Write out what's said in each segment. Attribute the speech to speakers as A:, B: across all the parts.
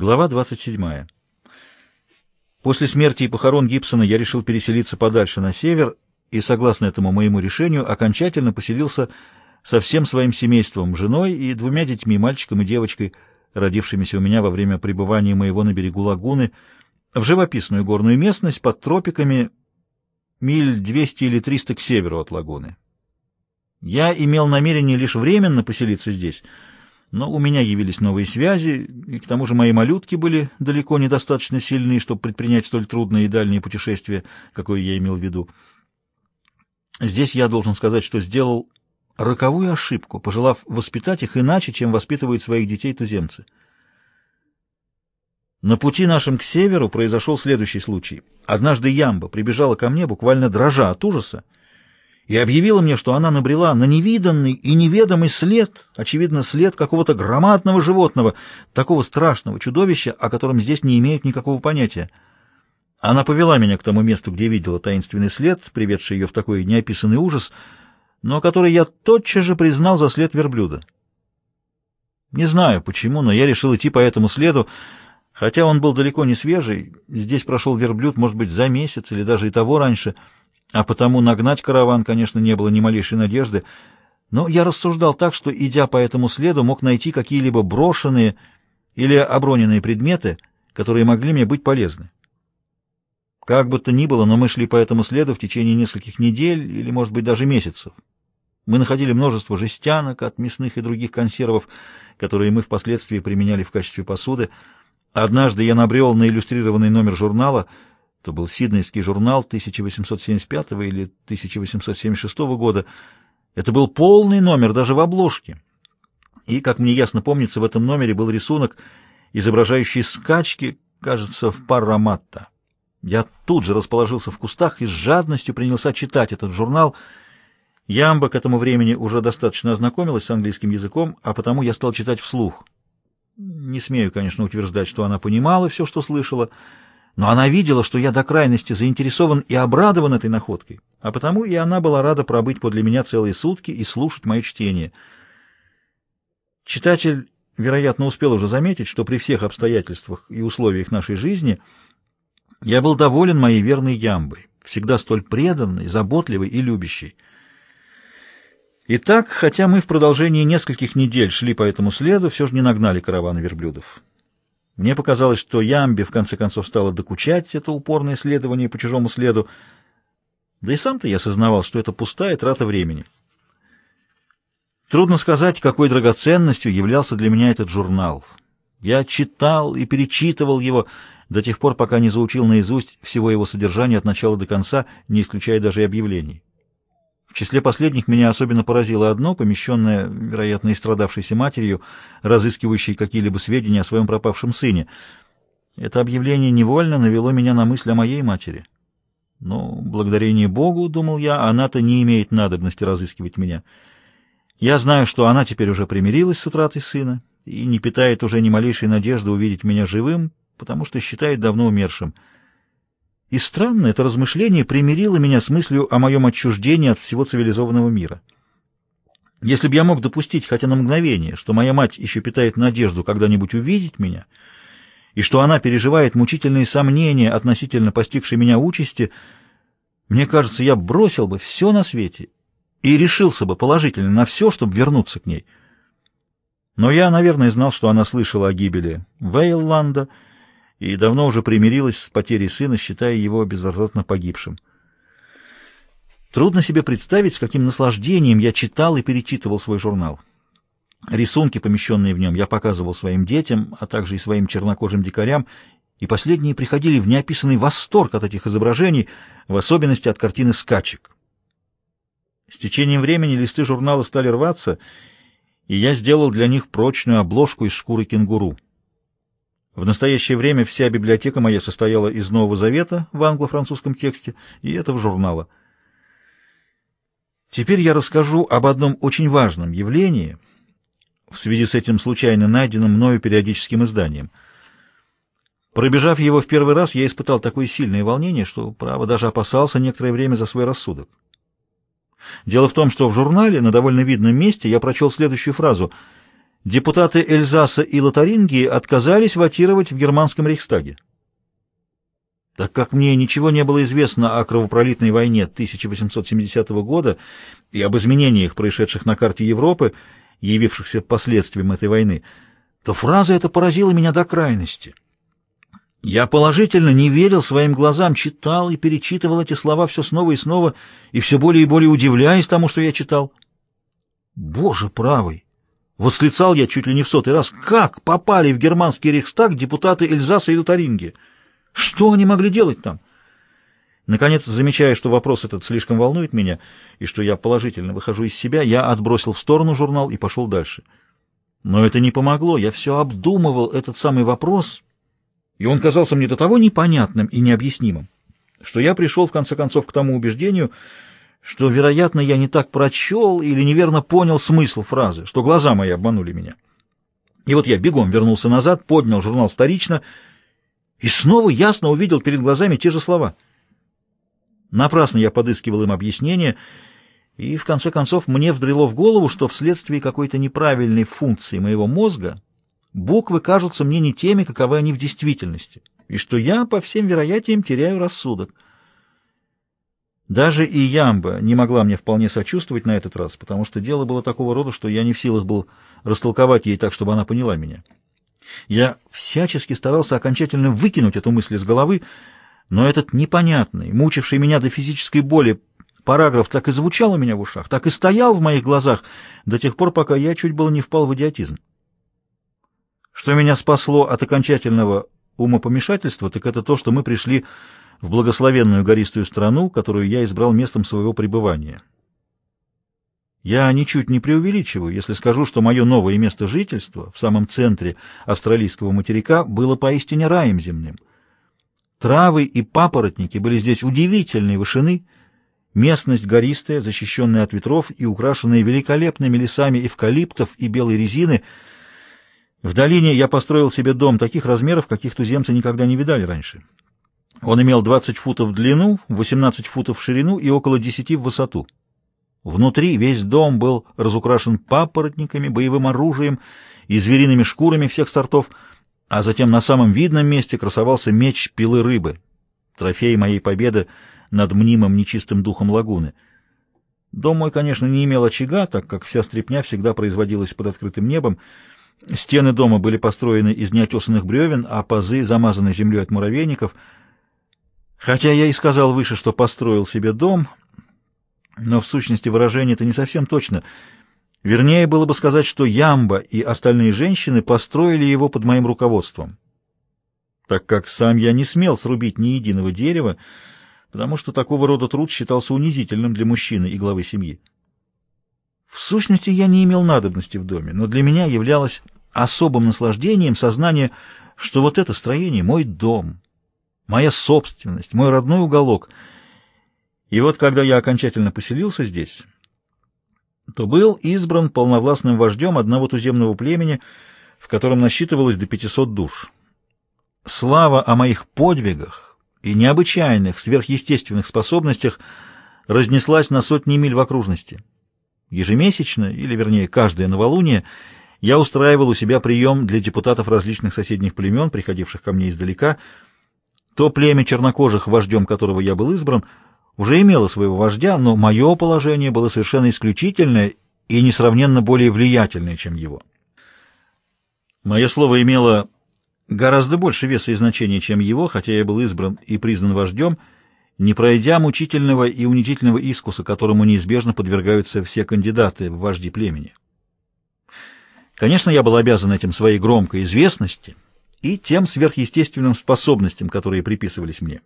A: Глава 27. После смерти и похорон Гибсона я решил переселиться подальше на север и, согласно этому моему решению, окончательно поселился со всем своим семейством, женой и двумя детьми, мальчиком и девочкой, родившимися у меня во время пребывания моего на берегу лагуны, в живописную горную местность под тропиками миль 200 или 300 к северу от лагуны. Я имел намерение лишь временно поселиться здесь — но у меня явились новые связи, и к тому же мои малютки были далеко недостаточно сильны, чтобы предпринять столь трудное и дальнее путешествие, какое я имел в виду. Здесь я должен сказать, что сделал роковую ошибку, пожелав воспитать их иначе, чем воспитывают своих детей туземцы. На пути нашим к северу произошел следующий случай. Однажды Ямба прибежала ко мне, буквально дрожа от ужаса, и объявила мне, что она набрела на невиданный и неведомый след, очевидно, след какого-то громадного животного, такого страшного чудовища, о котором здесь не имеют никакого понятия. Она повела меня к тому месту, где видела таинственный след, приведший ее в такой неописанный ужас, но который я тотчас же признал за след верблюда. Не знаю почему, но я решил идти по этому следу, хотя он был далеко не свежий. Здесь прошел верблюд, может быть, за месяц или даже и того раньше — а потому нагнать караван, конечно, не было ни малейшей надежды, но я рассуждал так, что, идя по этому следу, мог найти какие-либо брошенные или оброненные предметы, которые могли мне быть полезны. Как бы то ни было, но мы шли по этому следу в течение нескольких недель или, может быть, даже месяцев. Мы находили множество жестянок от мясных и других консервов, которые мы впоследствии применяли в качестве посуды. Однажды я набрел на иллюстрированный номер журнала — то был Сиднейский журнал 1875 или 1876 года. Это был полный номер, даже в обложке. И, как мне ясно помнится, в этом номере был рисунок, изображающий скачки, кажется, в Парраматта. Я тут же расположился в кустах и с жадностью принялся читать этот журнал. Ямба к этому времени уже достаточно ознакомилась с английским языком, а потому я стал читать вслух. Не смею, конечно, утверждать, что она понимала все, что слышала, но она видела, что я до крайности заинтересован и обрадован этой находкой, а потому и она была рада пробыть подле меня целые сутки и слушать мое чтение. Читатель, вероятно, успел уже заметить, что при всех обстоятельствах и условиях нашей жизни я был доволен моей верной ямбой, всегда столь преданной, заботливой и любящей. Итак, хотя мы в продолжении нескольких недель шли по этому следу, все же не нагнали каравана верблюдов. Мне показалось, что Ямбе в конце концов стало докучать это упорное следование по чужому следу, да и сам-то я осознавал, что это пустая трата времени. Трудно сказать, какой драгоценностью являлся для меня этот журнал. Я читал и перечитывал его до тех пор, пока не заучил наизусть всего его содержания от начала до конца, не исключая даже и объявлений. В числе последних меня особенно поразило одно, помещенное, вероятно, истрадавшейся матерью, разыскивающей какие-либо сведения о своем пропавшем сыне. Это объявление невольно навело меня на мысль о моей матери. Но, благодарение Богу, думал я, она-то не имеет надобности разыскивать меня. Я знаю, что она теперь уже примирилась с утратой сына и не питает уже ни малейшей надежды увидеть меня живым, потому что считает давно умершим. И странно, это размышление примирило меня с мыслью о моем отчуждении от всего цивилизованного мира. Если бы я мог допустить хотя на мгновение, что моя мать еще питает надежду когда-нибудь увидеть меня, и что она переживает мучительные сомнения относительно постигшей меня участи, мне кажется, я бросил бы все на свете и решился бы положительно на все, чтобы вернуться к ней. Но я, наверное, знал, что она слышала о гибели Вейлланда, и давно уже примирилась с потерей сына, считая его безвозвратно погибшим. Трудно себе представить, с каким наслаждением я читал и перечитывал свой журнал. Рисунки, помещенные в нем, я показывал своим детям, а также и своим чернокожим дикарям, и последние приходили в неописанный восторг от этих изображений, в особенности от картины скачек. С течением времени листы журнала стали рваться, и я сделал для них прочную обложку из шкуры кенгуру. В настоящее время вся библиотека моя состояла из Нового Завета в англо-французском тексте и этого журнала. Теперь я расскажу об одном очень важном явлении в связи с этим случайно найденным мною периодическим изданием. Пробежав его в первый раз, я испытал такое сильное волнение, что, право, даже опасался некоторое время за свой рассудок. Дело в том, что в журнале на довольно видном месте я прочел следующую фразу — депутаты Эльзаса и Лотарингии отказались вотировать в германском Рейхстаге. Так как мне ничего не было известно о кровопролитной войне 1870 года и об изменениях, происшедших на карте Европы, явившихся последствием этой войны, то фраза эта поразила меня до крайности. Я положительно не верил своим глазам, читал и перечитывал эти слова все снова и снова, и все более и более удивляясь тому, что я читал. «Боже правый!» — восклицал я чуть ли не в сотый раз. «Как попали в германский рейхстаг депутаты Эльзаса и Лотаринги? Что они могли делать там?» Наконец, замечая, что вопрос этот слишком волнует меня, и что я положительно выхожу из себя, я отбросил в сторону журнал и пошел дальше. Но это не помогло, я все обдумывал этот самый вопрос, и он казался мне до того непонятным и необъяснимым, что я пришел, в конце концов, к тому убеждению, что, вероятно, я не так прочел или неверно понял смысл фразы, что глаза мои обманули меня. И вот я бегом вернулся назад, поднял журнал вторично и снова ясно увидел перед глазами те же слова. Напрасно я подыскивал им объяснение, и, в конце концов, мне вдрело в голову, что вследствие какой-то неправильной функции моего мозга буквы кажутся мне не теми, каковы они в действительности, и что я, по всем вероятиям, теряю рассудок. Даже и Ямба не могла мне вполне сочувствовать на этот раз, потому что дело было такого рода, что я не в силах был растолковать ей так, чтобы она поняла меня. Я всячески старался окончательно выкинуть эту мысль из головы, но этот непонятный, мучивший меня до физической боли параграф так и звучал у меня в ушах, так и стоял в моих глазах до тех пор, пока я чуть было не впал в идиотизм. Что меня спасло от окончательного умопомешательства, так это то, что мы пришли в благословенную гористую страну, которую я избрал местом своего пребывания. Я ничуть не преувеличиваю, если скажу, что мое новое место жительства в самом центре австралийского материка было поистине раем земным. Травы и папоротники были здесь удивительной вышины, местность гористая, защищенная от ветров и украшенная великолепными лесами эвкалиптов и белой резины. В долине я построил себе дом таких размеров, каких туземцы никогда не видали раньше. Он имел 20 футов в длину, 18 футов в ширину и около 10 в высоту. Внутри весь дом был разукрашен папоротниками, боевым оружием и звериными шкурами всех сортов, а затем на самом видном месте красовался меч пилы рыбы, трофей моей победы над мнимым нечистым духом лагуны. Дом мой, конечно, не имел очага, так как вся стряпня всегда производилась под открытым небом, Стены дома были построены из неотесанных бревен, а пазы замазаны землей от муравейников — Хотя я и сказал выше, что построил себе дом, но в сущности выражение это не совсем точно. Вернее было бы сказать, что Ямба и остальные женщины построили его под моим руководством, так как сам я не смел срубить ни единого дерева, потому что такого рода труд считался унизительным для мужчины и главы семьи. В сущности, я не имел надобности в доме, но для меня являлось особым наслаждением сознание, что вот это строение — мой дом — моя собственность, мой родной уголок. И вот когда я окончательно поселился здесь, то был избран полновластным вождем одного туземного племени, в котором насчитывалось до 500 душ. Слава о моих подвигах и необычайных сверхъестественных способностях разнеслась на сотни миль в окружности. Ежемесячно, или вернее каждое новолуние, я устраивал у себя прием для депутатов различных соседних племен, приходивших ко мне издалека, то племя чернокожих, вождем которого я был избран, уже имело своего вождя, но мое положение было совершенно исключительное и несравненно более влиятельное, чем его. Мое слово имело гораздо больше веса и значения, чем его, хотя я был избран и признан вождем, не пройдя мучительного и унизительного искуса, которому неизбежно подвергаются все кандидаты в вожди племени. Конечно, я был обязан этим своей громкой известности — и тем сверхъестественным способностям, которые приписывались мне.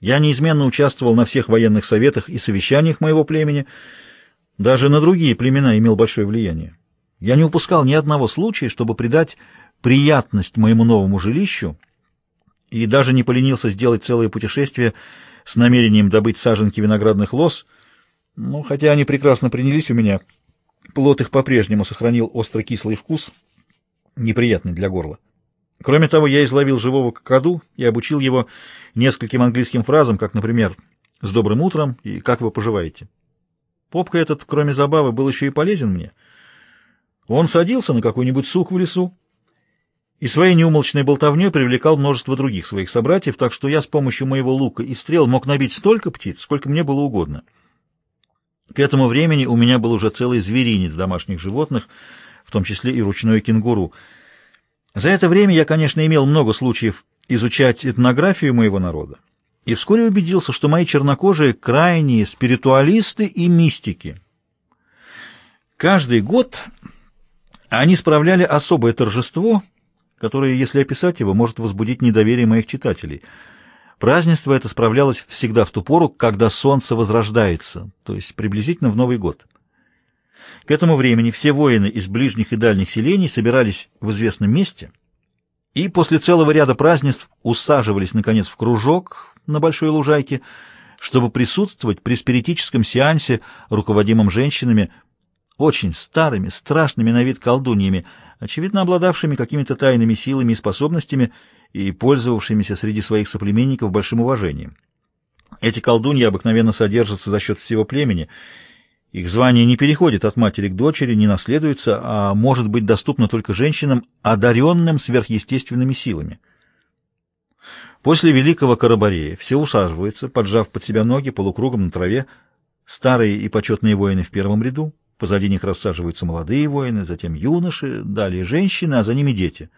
A: Я неизменно участвовал на всех военных советах и совещаниях моего племени, даже на другие племена имел большое влияние. Я не упускал ни одного случая, чтобы придать приятность моему новому жилищу, и даже не поленился сделать целое путешествие с намерением добыть саженки виноградных лоз, но хотя они прекрасно принялись у меня, плод их по-прежнему сохранил остро-кислый вкус, неприятный для горла. Кроме того, я изловил живого какаду и обучил его нескольким английским фразам, как, например, «С добрым утром» и «Как вы поживаете?». Попка этот, кроме забавы, был еще и полезен мне. Он садился на какой-нибудь сук в лесу и своей неумолчной болтовней привлекал множество других своих собратьев, так что я с помощью моего лука и стрел мог набить столько птиц, сколько мне было угодно. К этому времени у меня был уже целый зверинец домашних животных, в том числе и ручной кенгуру. За это время я, конечно, имел много случаев изучать этнографию моего народа, и вскоре убедился, что мои чернокожие крайние спиритуалисты и мистики. Каждый год они справляли особое торжество, которое, если описать его, может возбудить недоверие моих читателей. Празднество это справлялось всегда в ту пору, когда солнце возрождается, то есть приблизительно в Новый год. К этому времени все воины из ближних и дальних селений собирались в известном месте и после целого ряда празднеств усаживались, наконец, в кружок на большой лужайке, чтобы присутствовать при спиритическом сеансе, руководимом женщинами, очень старыми, страшными на вид колдуньями, очевидно обладавшими какими-то тайными силами и способностями и пользовавшимися среди своих соплеменников большим уважением. Эти колдуньи обыкновенно содержатся за счет всего племени. Их звание не переходит от матери к дочери, не наследуется, а может быть доступно только женщинам, одаренным сверхъестественными силами. После великого Карабарея все усаживаются, поджав под себя ноги полукругом на траве, старые и почетные воины в первом ряду, Позади них рассаживаются молодые воины, затем юноши, далее женщины, а за ними дети.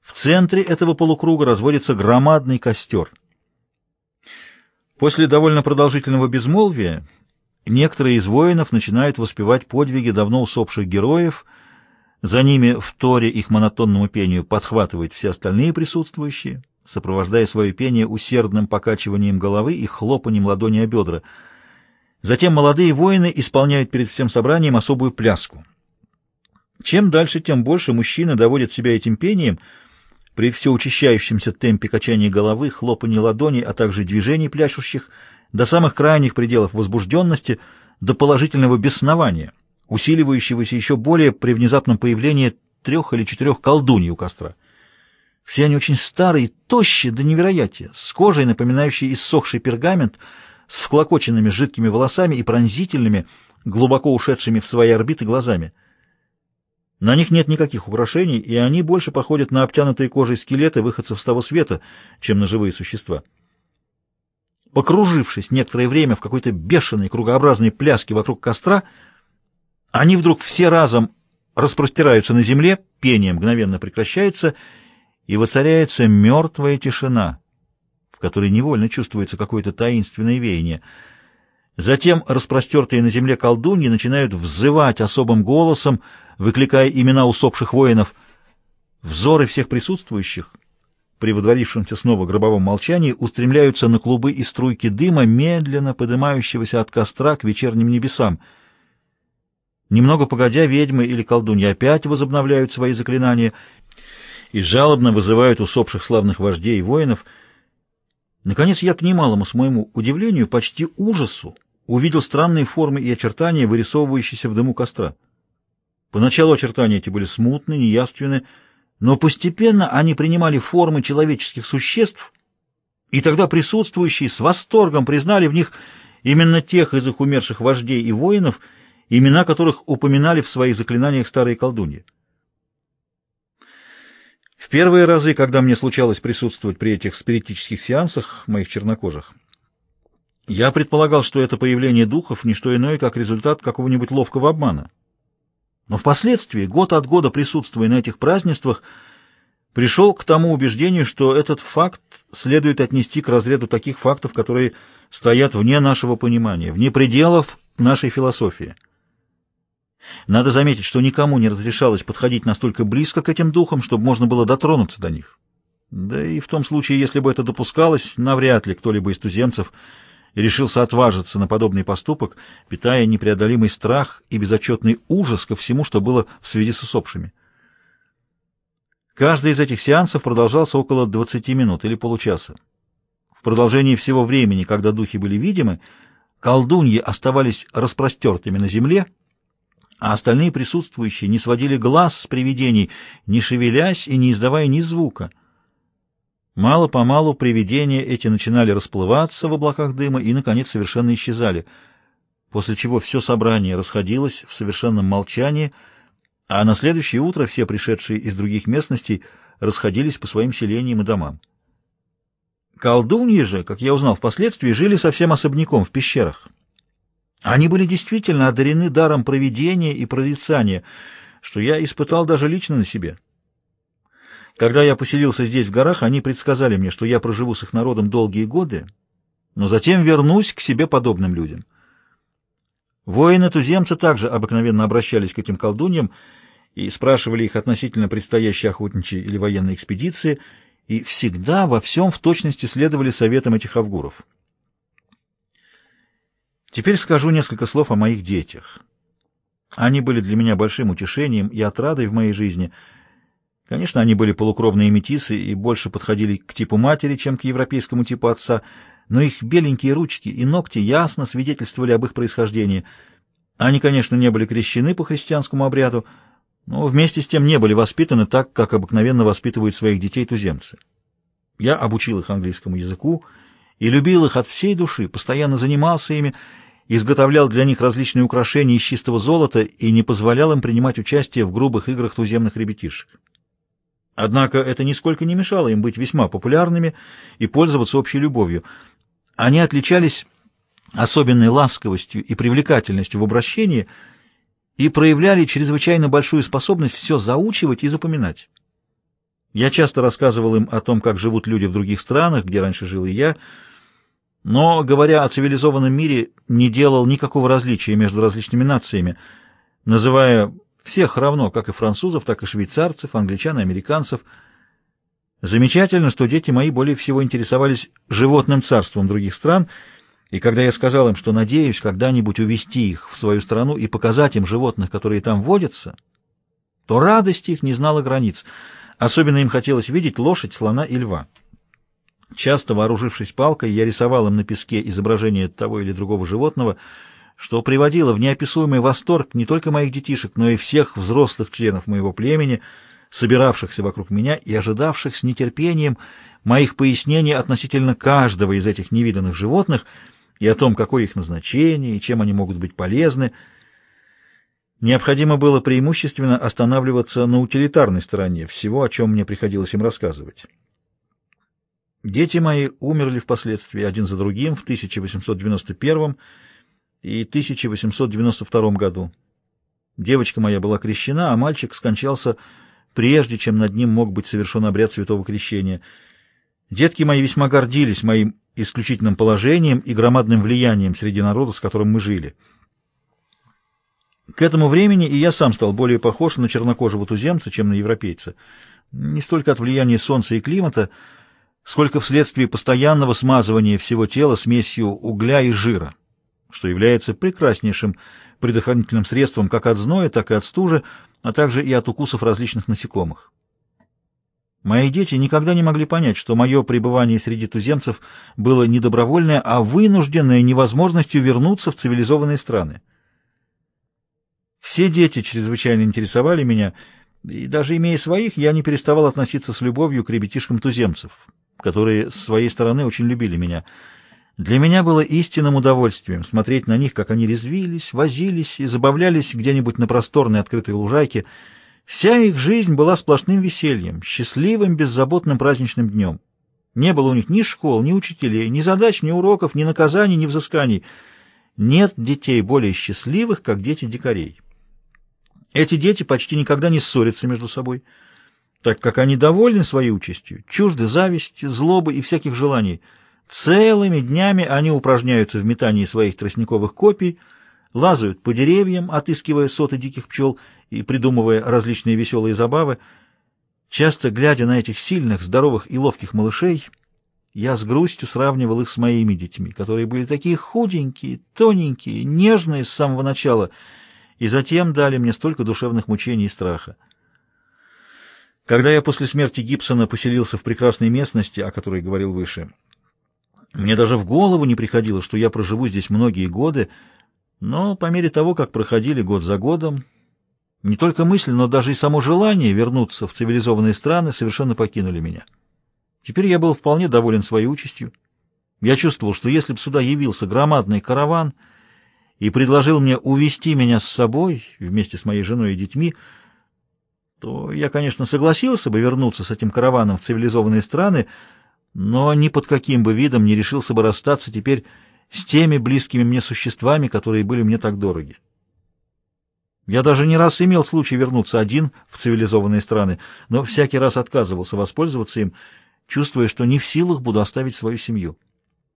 A: В центре этого полукруга разводится громадный костер. После довольно продолжительного безмолвия некоторые из воинов начинают воспевать подвиги давно усопших героев, за ними в торе их монотонному пению подхватывают все остальные присутствующие, сопровождая свое пение усердным покачиванием головы и хлопанием ладони о бедра — Затем молодые воины исполняют перед всем собранием особую пляску. Чем дальше, тем больше мужчины доводят себя этим пением при все учащающемся темпе качания головы, хлопания ладоней, а также движений пляшущих, до самых крайних пределов возбужденности, до положительного беснования, усиливающегося еще более при внезапном появлении трех или четырех колдуней у костра. Все они очень старые, тощие до невероятия, с кожей, напоминающей иссохший пергамент, с вклокоченными жидкими волосами и пронзительными, глубоко ушедшими в свои орбиты глазами. На них нет никаких украшений, и они больше походят на обтянутые кожей скелеты выходцев с того света, чем на живые существа. Покружившись некоторое время в какой-то бешеной кругообразной пляске вокруг костра, они вдруг все разом распростираются на земле, пение мгновенно прекращается, и воцаряется мертвая тишина — которой невольно чувствуется какое-то таинственное веяние. Затем распростертые на земле колдуньи начинают взывать особым голосом, выкликая имена усопших воинов. Взоры всех присутствующих, при водворившемся снова гробовом молчании, устремляются на клубы и струйки дыма, медленно поднимающегося от костра к вечерним небесам. Немного погодя, ведьмы или колдуньи опять возобновляют свои заклинания и жалобно вызывают усопших славных вождей и воинов — Наконец я, к немалому с моему удивлению, почти ужасу, увидел странные формы и очертания, вырисовывающиеся в дыму костра. Поначалу очертания эти были смутны, неявственны, но постепенно они принимали формы человеческих существ, и тогда присутствующие с восторгом признали в них именно тех из их умерших вождей и воинов, имена которых упоминали в своих заклинаниях старые колдуньи. В первые разы, когда мне случалось присутствовать при этих спиритических сеансах моих чернокожих, я предполагал, что это появление духов — не что иное, как результат какого-нибудь ловкого обмана. Но впоследствии, год от года присутствуя на этих празднествах, пришел к тому убеждению, что этот факт следует отнести к разряду таких фактов, которые стоят вне нашего понимания, вне пределов нашей философии. Надо заметить, что никому не разрешалось подходить настолько близко к этим духам, чтобы можно было дотронуться до них. Да и в том случае, если бы это допускалось, навряд ли кто-либо из туземцев решился отважиться на подобный поступок, питая непреодолимый страх и безотчетный ужас ко всему, что было в связи с усопшими. Каждый из этих сеансов продолжался около 20 минут или получаса. В продолжении всего времени, когда духи были видимы, колдуньи оставались распростертыми на земле, а остальные присутствующие не сводили глаз с привидений, не шевелясь и не издавая ни звука. Мало-помалу привидения эти начинали расплываться в облаках дыма и, наконец, совершенно исчезали, после чего все собрание расходилось в совершенном молчании, а на следующее утро все пришедшие из других местностей расходились по своим селениям и домам. Колдуньи же, как я узнал впоследствии, жили совсем особняком в пещерах. Они были действительно одарены даром провидения и прорицания, что я испытал даже лично на себе. Когда я поселился здесь, в горах, они предсказали мне, что я проживу с их народом долгие годы, но затем вернусь к себе подобным людям. Воины-туземцы также обыкновенно обращались к этим колдуньям и спрашивали их относительно предстоящей охотничьей или военной экспедиции, и всегда во всем в точности следовали советам этих авгуров. Теперь скажу несколько слов о моих детях. Они были для меня большим утешением и отрадой в моей жизни. Конечно, они были полукровные метисы и больше подходили к типу матери, чем к европейскому типу отца, но их беленькие ручки и ногти ясно свидетельствовали об их происхождении. Они, конечно, не были крещены по христианскому обряду, но вместе с тем не были воспитаны так, как обыкновенно воспитывают своих детей туземцы. Я обучил их английскому языку и любил их от всей души, постоянно занимался ими, изготовлял для них различные украшения из чистого золота и не позволял им принимать участие в грубых играх туземных ребятишек. Однако это нисколько не мешало им быть весьма популярными и пользоваться общей любовью. Они отличались особенной ласковостью и привлекательностью в обращении и проявляли чрезвычайно большую способность все заучивать и запоминать. Я часто рассказывал им о том, как живут люди в других странах, где раньше жил и я, но, говоря о цивилизованном мире, не делал никакого различия между различными нациями, называя всех равно, как и французов, так и швейцарцев, англичан и американцев. Замечательно, что дети мои более всего интересовались животным царством других стран, и когда я сказал им, что надеюсь когда-нибудь увести их в свою страну и показать им животных, которые там водятся, то радость их не знала границ. Особенно им хотелось видеть лошадь, слона и льва. Часто, вооружившись палкой, я рисовал им на песке изображение того или другого животного, что приводило в неописуемый восторг не только моих детишек, но и всех взрослых членов моего племени, собиравшихся вокруг меня и ожидавших с нетерпением моих пояснений относительно каждого из этих невиданных животных и о том, какое их назначение и чем они могут быть полезны. Необходимо было преимущественно останавливаться на утилитарной стороне всего, о чем мне приходилось им рассказывать. Дети мои умерли впоследствии один за другим в 1891 и 1892 году. Девочка моя была крещена, а мальчик скончался прежде, чем над ним мог быть совершен обряд святого крещения. Детки мои весьма гордились моим исключительным положением и громадным влиянием среди народа, с которым мы жили. К этому времени и я сам стал более похож на чернокожего туземца, чем на европейца. Не столько от влияния солнца и климата, сколько вследствие постоянного смазывания всего тела смесью угля и жира, что является прекраснейшим предохранительным средством как от зноя, так и от стужи, а также и от укусов различных насекомых. Мои дети никогда не могли понять, что мое пребывание среди туземцев было не добровольное, а вынужденное невозможностью вернуться в цивилизованные страны. Все дети чрезвычайно интересовали меня, и даже имея своих, я не переставал относиться с любовью к ребятишкам туземцев, которые с своей стороны очень любили меня. Для меня было истинным удовольствием смотреть на них, как они резвились, возились и забавлялись где-нибудь на просторной открытой лужайке. Вся их жизнь была сплошным весельем, счастливым, беззаботным праздничным днем. Не было у них ни школ, ни учителей, ни задач, ни уроков, ни наказаний, ни взысканий. Нет детей более счастливых, как дети дикарей. Эти дети почти никогда не ссорятся между собой так как они довольны своей участью, чужды зависти, злобы и всяких желаний. Целыми днями они упражняются в метании своих тростниковых копий, лазают по деревьям, отыскивая соты диких пчел и придумывая различные веселые забавы. Часто, глядя на этих сильных, здоровых и ловких малышей, я с грустью сравнивал их с моими детьми, которые были такие худенькие, тоненькие, нежные с самого начала, и затем дали мне столько душевных мучений и страха. Когда я после смерти Гибсона поселился в прекрасной местности, о которой говорил выше, мне даже в голову не приходило, что я проживу здесь многие годы, но по мере того, как проходили год за годом, не только мысль, но даже и само желание вернуться в цивилизованные страны совершенно покинули меня. Теперь я был вполне доволен своей участью. Я чувствовал, что если бы сюда явился громадный караван и предложил мне увести меня с собой вместе с моей женой и детьми, то я, конечно, согласился бы вернуться с этим караваном в цивилизованные страны, но ни под каким бы видом не решился бы расстаться теперь с теми близкими мне существами, которые были мне так дороги. Я даже не раз имел случай вернуться один в цивилизованные страны, но всякий раз отказывался воспользоваться им, чувствуя, что не в силах буду оставить свою семью.